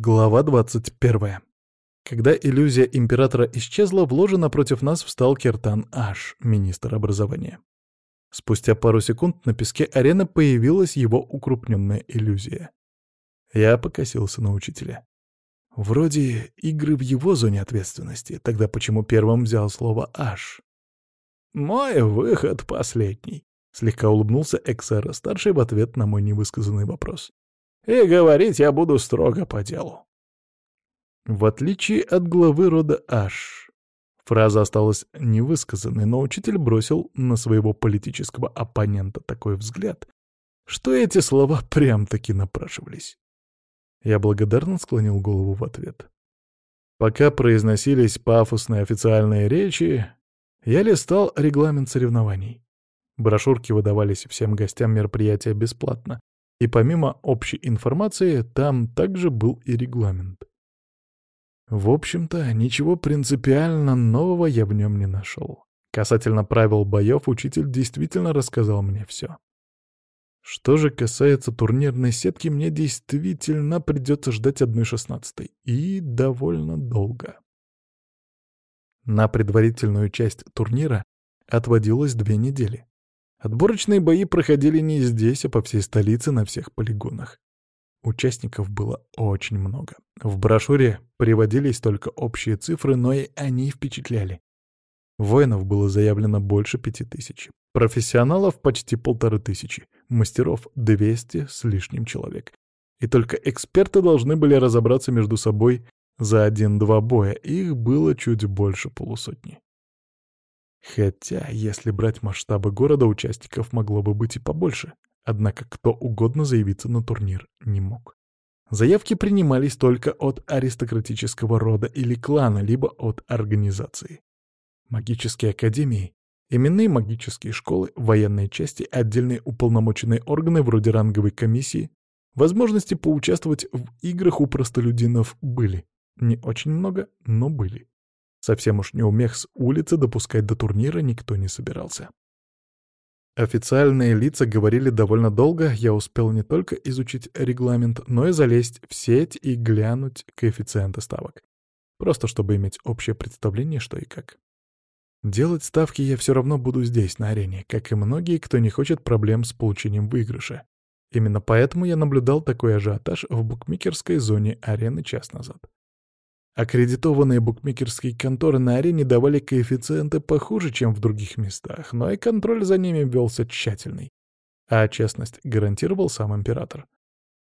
Глава 21. Когда иллюзия императора исчезла, в ложе напротив нас встал Кертан Аш, министр образования. Спустя пару секунд на песке арены появилась его укрупненная иллюзия. Я покосился на учителя. Вроде игры в его зоне ответственности, тогда почему первым взял слово Аш? «Мой выход последний», — слегка улыбнулся Эксера-старший в ответ на мой невысказанный вопрос. И говорить я буду строго по делу. В отличие от главы рода Аш, фраза осталась невысказанной, но учитель бросил на своего политического оппонента такой взгляд, что эти слова прям-таки напрашивались. Я благодарно склонил голову в ответ. Пока произносились пафосные официальные речи, я листал регламент соревнований. Брошюрки выдавались всем гостям мероприятия бесплатно, и помимо общей информации, там также был и регламент. В общем-то, ничего принципиально нового я в нем не нашел. Касательно правил боев, учитель действительно рассказал мне все. Что же касается турнирной сетки, мне действительно придется ждать одной шестнадцатой. И довольно долго. На предварительную часть турнира отводилось две недели. Отборочные бои проходили не здесь, а по всей столице на всех полигонах. Участников было очень много. В брошюре приводились только общие цифры, но и они впечатляли. Воинов было заявлено больше пяти тысяч. Профессионалов почти полторы тысячи. Мастеров — двести с лишним человек. И только эксперты должны были разобраться между собой за один-два боя. Их было чуть больше полусотни. Хотя, если брать масштабы города, участников могло бы быть и побольше. Однако кто угодно заявиться на турнир не мог. Заявки принимались только от аристократического рода или клана, либо от организации. Магические академии, именные магические школы, военные части, отдельные уполномоченные органы вроде ранговой комиссии, возможности поучаствовать в играх у простолюдинов были. Не очень много, но были. Совсем уж не умех с улицы допускать до турнира никто не собирался. Официальные лица говорили довольно долго, я успел не только изучить регламент, но и залезть в сеть и глянуть коэффициенты ставок. Просто чтобы иметь общее представление, что и как. Делать ставки я все равно буду здесь, на арене, как и многие, кто не хочет проблем с получением выигрыша. Именно поэтому я наблюдал такой ажиотаж в букмекерской зоне арены час назад. Аккредитованные букмекерские конторы на арене давали коэффициенты похуже, чем в других местах, но и контроль за ними велся тщательный. А честность гарантировал сам император.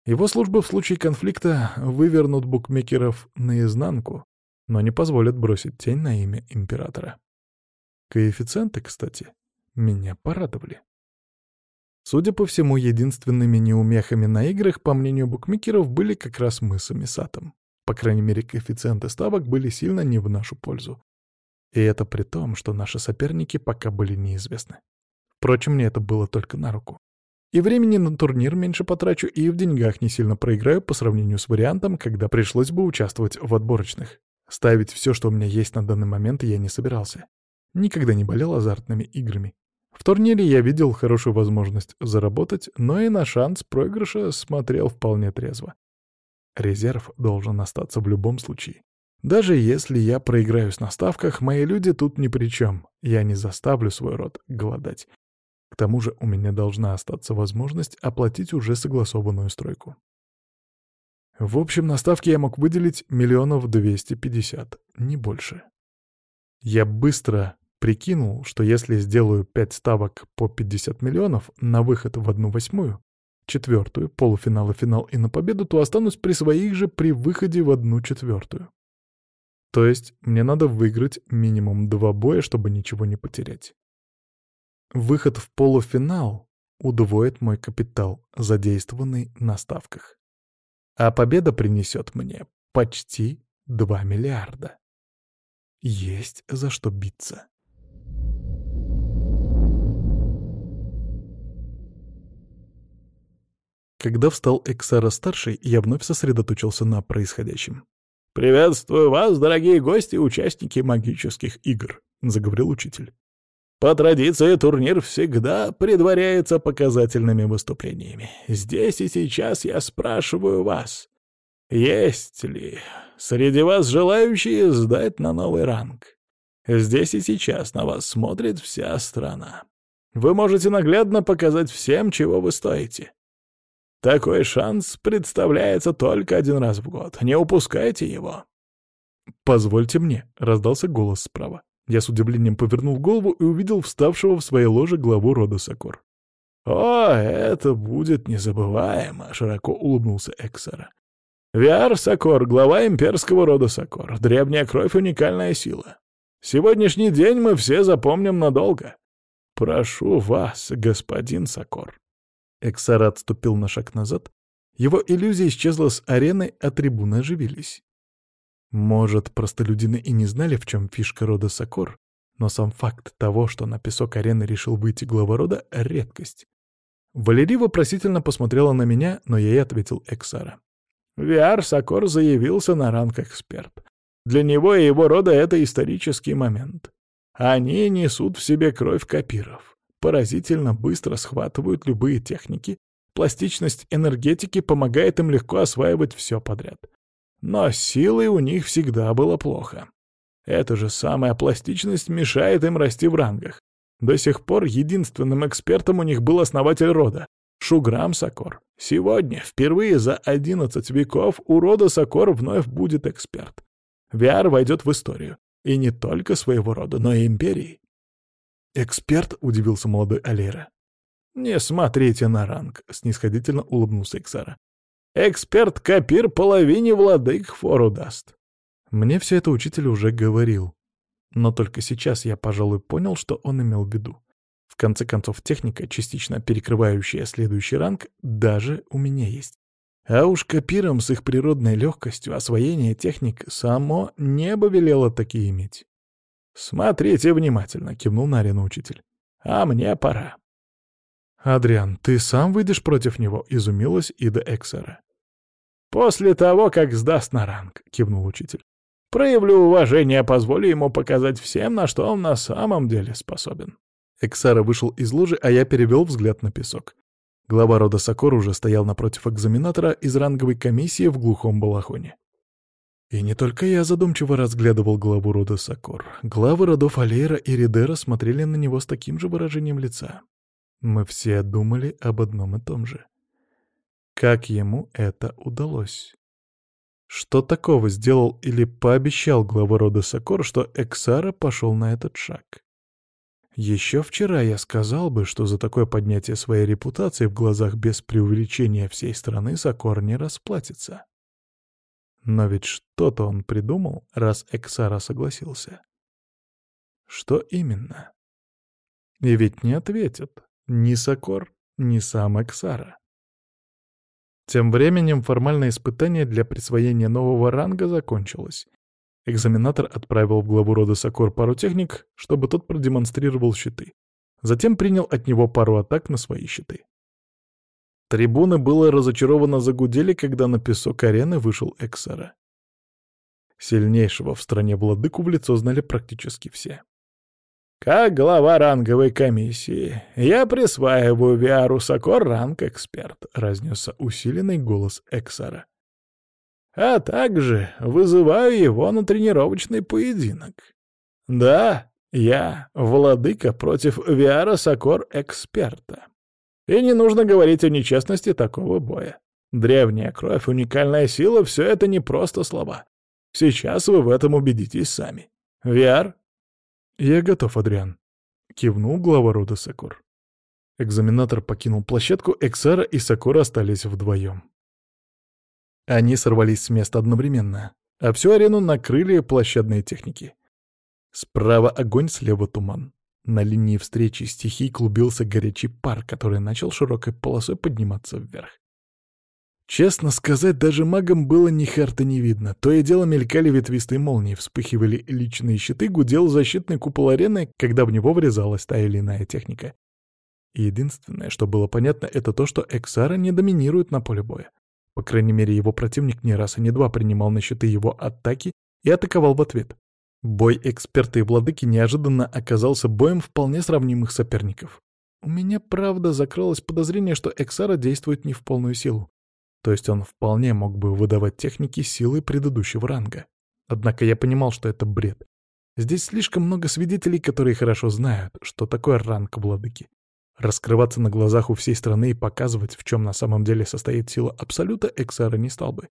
Его службы в случае конфликта вывернут букмекеров наизнанку, но не позволят бросить тень на имя императора. Коэффициенты, кстати, меня порадовали. Судя по всему, единственными неумехами на играх, по мнению букмекеров, были как раз мы с Амисатом. По крайней мере, коэффициенты ставок были сильно не в нашу пользу. И это при том, что наши соперники пока были неизвестны. Впрочем, мне это было только на руку. И времени на турнир меньше потрачу, и в деньгах не сильно проиграю по сравнению с вариантом, когда пришлось бы участвовать в отборочных. Ставить все, что у меня есть на данный момент, я не собирался. Никогда не болел азартными играми. В турнире я видел хорошую возможность заработать, но и на шанс проигрыша смотрел вполне трезво. Резерв должен остаться в любом случае. Даже если я проиграюсь на ставках, мои люди тут ни при чем. Я не заставлю свой род голодать. К тому же у меня должна остаться возможность оплатить уже согласованную стройку. В общем, на ставки я мог выделить миллионов двести пятьдесят, не больше. Я быстро прикинул, что если сделаю пять ставок по 50 миллионов на выход в одну восьмую, четвертую, полуфинал и финал и на победу, то останусь при своих же при выходе в одну четвертую. То есть мне надо выиграть минимум два боя, чтобы ничего не потерять. Выход в полуфинал удвоит мой капитал, задействованный на ставках. А победа принесет мне почти 2 миллиарда. Есть за что биться. Когда встал Эксара-старший, я вновь сосредоточился на происходящем. «Приветствую вас, дорогие гости и участники магических игр», — заговорил учитель. «По традиции турнир всегда предваряется показательными выступлениями. Здесь и сейчас я спрашиваю вас, Есть ли среди вас желающие сдать на новый ранг? Здесь и сейчас на вас смотрит вся страна. Вы можете наглядно показать всем, чего вы стоите. Такой шанс представляется только один раз в год. Не упускайте его. «Позвольте мне», — раздался голос справа. Я с удивлением повернул голову и увидел вставшего в своей ложе главу рода Сокор. «О, это будет незабываемо!» — широко улыбнулся Эксера. «Виар Сокор, глава имперского рода Сокор. Древняя кровь — уникальная сила. Сегодняшний день мы все запомним надолго. Прошу вас, господин Сокор». Эксара отступил на шаг назад. Его иллюзия исчезла с арены, а трибуны оживились. Может, простолюдины и не знали, в чем фишка рода Сокор, но сам факт того, что на песок арены решил выйти глава рода — редкость. Валерий вопросительно посмотрела на меня, но ей ответил Эксара. Виар Сокор заявился на ранг эксперт. Для него и его рода это исторический момент. Они несут в себе кровь копиров, поразительно быстро схватывают любые техники, пластичность энергетики помогает им легко осваивать все подряд. Но силой у них всегда было плохо. Эта же самая пластичность мешает им расти в рангах. До сих пор единственным экспертом у них был основатель рода — Шуграм Сокор. Сегодня, впервые за 11 веков, у рода Сокор вновь будет эксперт. Виар войдет в историю. И не только своего рода, но и империи. «Эксперт?» — удивился молодой Алера. «Не смотрите на ранг», — снисходительно улыбнулся Иксара. «Эксперт Капир половине владык фору даст». Мне все это учитель уже говорил. Но только сейчас я, пожалуй, понял, что он имел в виду. В конце концов, техника, частично перекрывающая следующий ранг, даже у меня есть. А уж копирам с их природной легкостью освоение техник само небо велело такие иметь. «Смотрите внимательно», — кивнул на учитель. «А мне пора». «Адриан, ты сам выйдешь против него?» — изумилась Ида Эксера. «После того, как сдаст на ранг», — кивнул учитель. «Проявлю уважение, позволю ему показать всем, на что он на самом деле способен». Эксара вышел из ложи, а я перевел взгляд на песок. Глава рода Сокор уже стоял напротив экзаменатора из ранговой комиссии в глухом балахоне. И не только я задумчиво разглядывал главу рода Сокор. Главы родов Алейра и Ридера смотрели на него с таким же выражением лица. Мы все думали об одном и том же. Как ему это удалось? Что такого сделал или пообещал глава рода Сокор, что Эксара пошел на этот шаг? Еще вчера я сказал бы, что за такое поднятие своей репутации в глазах без преувеличения всей страны Сокор не расплатится. Но ведь что-то он придумал, раз Эксара согласился. Что именно? И ведь не ответят ни Сокор, ни сам Эксара. Тем временем формальное испытание для присвоения нового ранга закончилось, Экзаменатор отправил в главу рода Сокор пару техник, чтобы тот продемонстрировал щиты. Затем принял от него пару атак на свои щиты. Трибуны было разочарованно загудели, когда на песок арены вышел Эксера. Сильнейшего в стране владыку в лицо знали практически все. «Как глава ранговой комиссии, я присваиваю Виару Сокор ранг эксперт», — разнесся усиленный голос Эксера а также вызываю его на тренировочный поединок. Да, я владыка против Виара Сокор Эксперта. И не нужно говорить о нечестности такого боя. Древняя кровь, уникальная сила — все это не просто слова. Сейчас вы в этом убедитесь сами. Виар? Я готов, Адриан. Кивнул глава рода Сокор. Экзаменатор покинул площадку, Эксара и Сокор остались вдвоем. Они сорвались с места одновременно, а всю арену накрыли площадные техники. Справа огонь, слева туман. На линии встречи стихий клубился горячий пар, который начал широкой полосой подниматься вверх. Честно сказать, даже магам было ни харта не видно. То и дело мелькали ветвистые молнии, вспыхивали личные щиты, гудел защитный купол арены, когда в него врезалась та или иная техника. Единственное, что было понятно, это то, что Эксара не доминирует на поле боя. По крайней мере, его противник не раз и не два принимал на счеты его атаки и атаковал в ответ. Бой эксперта и владыки неожиданно оказался боем вполне сравнимых соперников. У меня, правда, закрылось подозрение, что Эксара действует не в полную силу. То есть он вполне мог бы выдавать техники силы предыдущего ранга. Однако я понимал, что это бред. Здесь слишком много свидетелей, которые хорошо знают, что такое ранг владыки. Раскрываться на глазах у всей страны и показывать, в чем на самом деле состоит сила Абсолюта, Эксара не стал бы.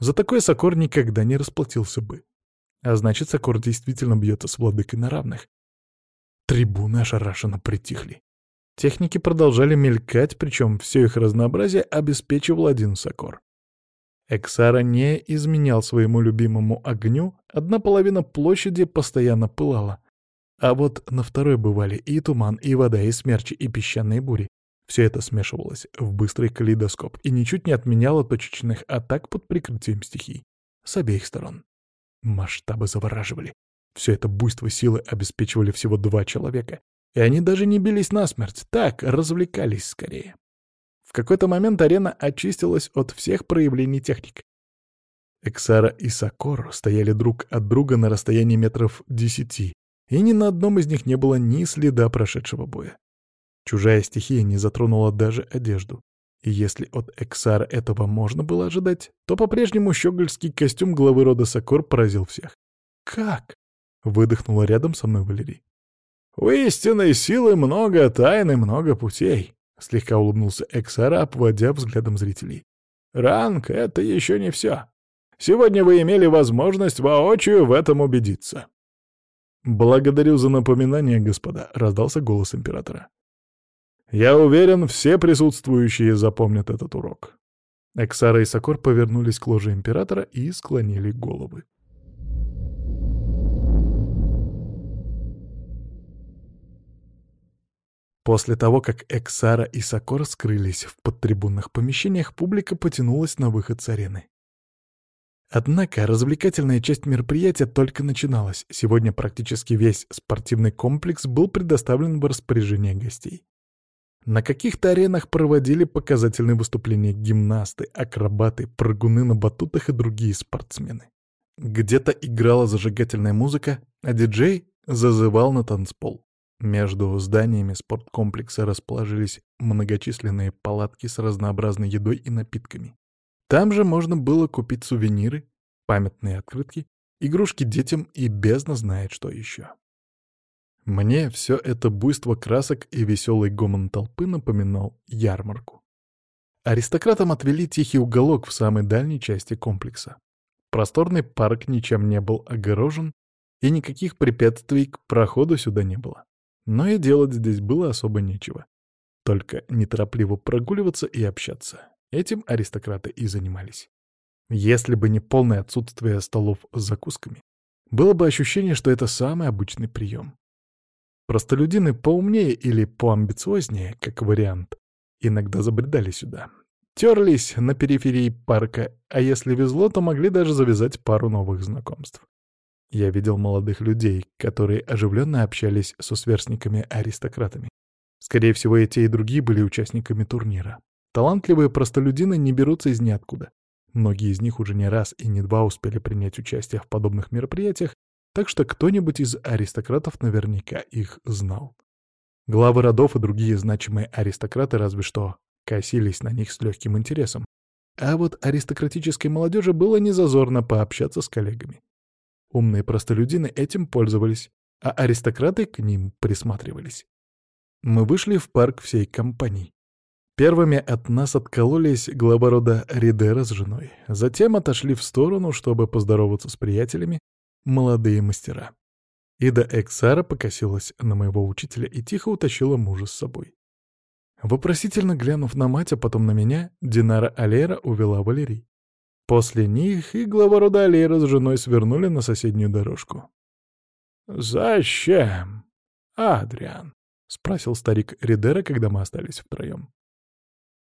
За такое Сокор никогда не расплатился бы. А значит, Сокор действительно бьется с владыкой на равных. Трибуны ошарашенно притихли. Техники продолжали мелькать, причем все их разнообразие обеспечивал один Сокор. Эксара не изменял своему любимому огню, одна половина площади постоянно пылала. А вот на второй бывали и туман, и вода, и смерчи, и песчаные бури. Все это смешивалось в быстрый калейдоскоп и ничуть не отменяло точечных атак под прикрытием стихий. С обеих сторон. Масштабы завораживали. Все это буйство силы обеспечивали всего два человека. И они даже не бились насмерть, так, развлекались скорее. В какой-то момент арена очистилась от всех проявлений техник. Эксара и Сокор стояли друг от друга на расстоянии метров десяти, и ни на одном из них не было ни следа прошедшего боя. Чужая стихия не затронула даже одежду. И если от Эксара этого можно было ожидать, то по-прежнему щегольский костюм главы рода Сокор поразил всех. «Как?» — выдохнула рядом со мной Валерий. «У истинной силы много тайн и много путей», — слегка улыбнулся Эксара, обводя взглядом зрителей. «Ранг — это еще не все. Сегодня вы имели возможность воочию в этом убедиться». «Благодарю за напоминание, господа», — раздался голос императора. «Я уверен, все присутствующие запомнят этот урок». Эксара и Сокор повернулись к ложе императора и склонили головы. После того, как Эксара и Сокор скрылись в подтрибунных помещениях, публика потянулась на выход с арены. Однако развлекательная часть мероприятия только начиналась. Сегодня практически весь спортивный комплекс был предоставлен в распоряжение гостей. На каких-то аренах проводили показательные выступления гимнасты, акробаты, прыгуны на батутах и другие спортсмены. Где-то играла зажигательная музыка, а диджей зазывал на танцпол. Между зданиями спорткомплекса расположились многочисленные палатки с разнообразной едой и напитками. Там же можно было купить сувениры, памятные открытки, игрушки детям и бездна знает что еще. Мне все это буйство красок и веселый гомон толпы напоминал ярмарку. Аристократам отвели тихий уголок в самой дальней части комплекса. Просторный парк ничем не был огорожен, и никаких препятствий к проходу сюда не было. Но и делать здесь было особо нечего. Только неторопливо прогуливаться и общаться. Этим аристократы и занимались. Если бы не полное отсутствие столов с закусками, было бы ощущение, что это самый обычный прием. Простолюдины поумнее или поамбициознее, как вариант, иногда забредали сюда. Терлись на периферии парка, а если везло, то могли даже завязать пару новых знакомств. Я видел молодых людей, которые оживленно общались со сверстниками-аристократами. Скорее всего, и те, и другие были участниками турнира. Талантливые простолюдины не берутся из ниоткуда. Многие из них уже не раз и не два успели принять участие в подобных мероприятиях, так что кто-нибудь из аристократов наверняка их знал. Главы родов и другие значимые аристократы разве что косились на них с легким интересом. А вот аристократической молодежи было незазорно пообщаться с коллегами. Умные простолюдины этим пользовались, а аристократы к ним присматривались. Мы вышли в парк всей компанией. Первыми от нас откололись глава рода Ридера с женой. Затем отошли в сторону, чтобы поздороваться с приятелями, молодые мастера. Ида Эксара покосилась на моего учителя и тихо утащила мужа с собой. Вопросительно глянув на мать, а потом на меня, Динара Алера увела Валерий. После них и глава рода Алейра с женой свернули на соседнюю дорожку. «Зачем, Адриан?» — спросил старик Ридера, когда мы остались втроем.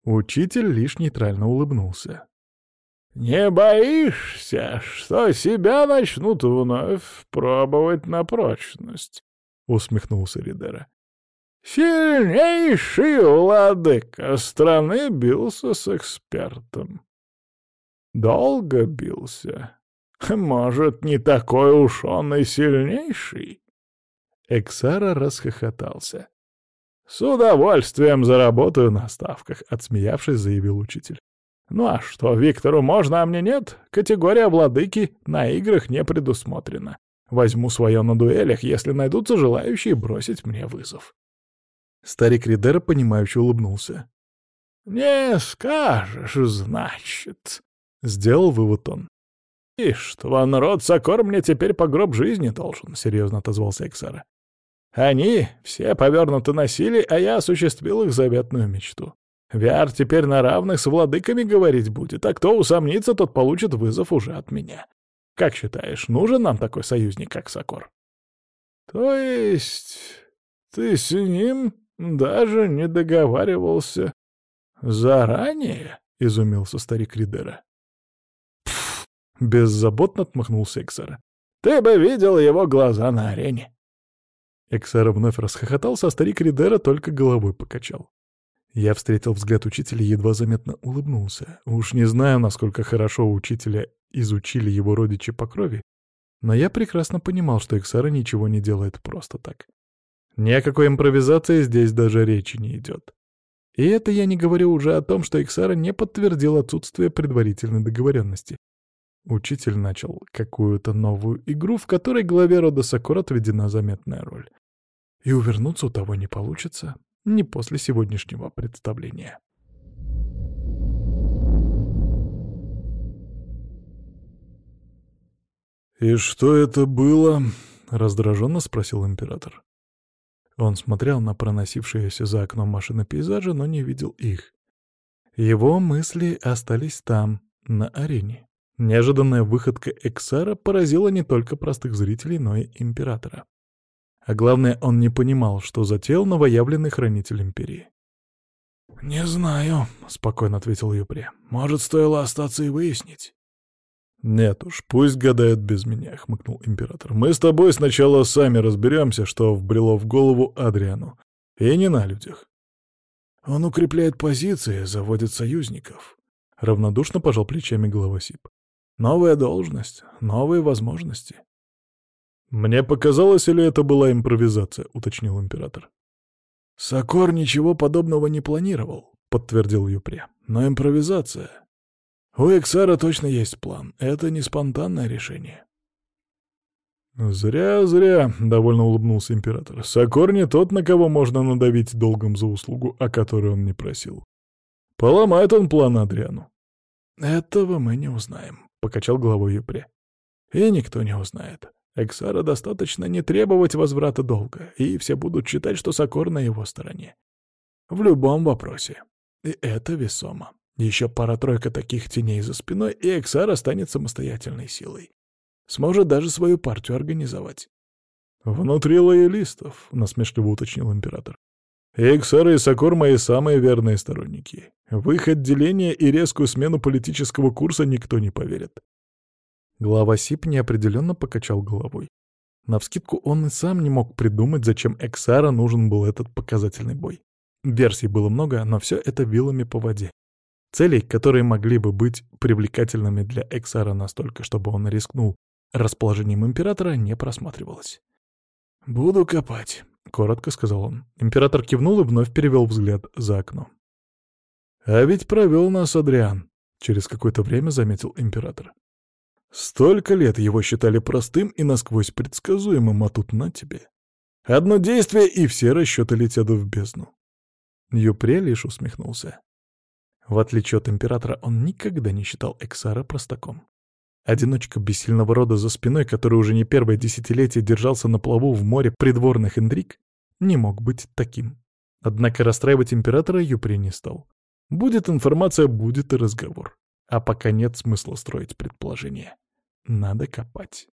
Учитель лишь нейтрально улыбнулся. «Не боишься, что себя начнут вновь пробовать на прочность?» — усмехнулся Ридера. «Сильнейший владыка страны бился с экспертом. Долго бился. Может, не такой уж он и сильнейший?» Эксара расхохотался. «С удовольствием заработаю на ставках», — отсмеявшись, заявил учитель. Ну а что, Виктору можно, а мне нет? Категория владыки на играх не предусмотрена. Возьму свое на дуэлях, если найдутся желающие бросить мне вызов. Старик Ридера, понимающе улыбнулся. «Не скажешь, значит», — сделал вывод он. «И что, народ Сокор мне теперь по гроб жизни должен», — серьезно отозвался Эксара. «Они все повернуты на силе, а я осуществил их заветную мечту. Виар теперь на равных с владыками говорить будет, а кто усомнится, тот получит вызов уже от меня. Как считаешь, нужен нам такой союзник, как Сокор?» «То есть ты с ним даже не договаривался заранее?» — изумился старик Ридера. Беззаботно отмахнулся Эксара. «Ты бы видел его глаза на арене!» Эксара вновь расхохотался, а старик Ридера только головой покачал. Я встретил взгляд учителя и едва заметно улыбнулся. Уж не знаю, насколько хорошо учителя изучили его родичи по крови, но я прекрасно понимал, что Эксара ничего не делает просто так. Ни о какой импровизации здесь даже речи не идет. И это я не говорю уже о том, что Эксара не подтвердил отсутствие предварительной договоренности. Учитель начал какую-то новую игру, в которой главе рода Сокор отведена заметная роль. И увернуться у того не получится, не после сегодняшнего представления. «И что это было?» — раздраженно спросил император. Он смотрел на проносившиеся за окном машины пейзажа, но не видел их. Его мысли остались там, на арене. Неожиданная выходка Эксара поразила не только простых зрителей, но и императора. А главное, он не понимал, что затеял новоявленный хранитель Империи. «Не знаю», — спокойно ответил Юпре. «Может, стоило остаться и выяснить?» «Нет уж, пусть гадают без меня», — хмыкнул император. «Мы с тобой сначала сами разберемся, что вбрело в голову Адриану. И не на людях». «Он укрепляет позиции, заводит союзников», — равнодушно пожал плечами глава СИП. «Новая должность, новые возможности». «Мне показалось, или это была импровизация?» — уточнил император. «Сокор ничего подобного не планировал», — подтвердил Юпре. «Но импровизация...» У Эксара точно есть план. Это не спонтанное решение. «Зря, зря», — довольно улыбнулся император. «Сокор не тот, на кого можно надавить долгом за услугу, о которой он не просил. Поломает он план Адриану». «Этого мы не узнаем», — покачал головой Юпре. «И никто не узнает. Эксара достаточно не требовать возврата долга, и все будут считать, что Сокор на его стороне. В любом вопросе. И это весомо. Еще пара-тройка таких теней за спиной, и Эксар станет самостоятельной силой. Сможет даже свою партию организовать. «Внутри лоялистов», — насмешливо уточнил император. «Эксар и Сокор — мои самые верные сторонники. В их отделение и резкую смену политического курса никто не поверит». Глава СИП неопределенно покачал головой. Навскидку он и сам не мог придумать, зачем Эксара нужен был этот показательный бой. Версий было много, но все это вилами по воде. Целей, которые могли бы быть привлекательными для Эксара настолько, чтобы он рискнул расположением императора, не просматривалось. «Буду копать», — коротко сказал он. Император кивнул и вновь перевел взгляд за окно. «А ведь провел нас Адриан», — через какое-то время заметил император. «Столько лет его считали простым и насквозь предсказуемым, а тут на тебе. Одно действие, и все расчеты летят в бездну». Юпре лишь усмехнулся. В отличие от императора, он никогда не считал Эксара простаком. Одиночка бессильного рода за спиной, который уже не первое десятилетие держался на плаву в море придворных интриг, не мог быть таким. Однако расстраивать императора Юпри не стал. Будет информация, будет и разговор. А пока нет смысла строить предположения. Надо копать.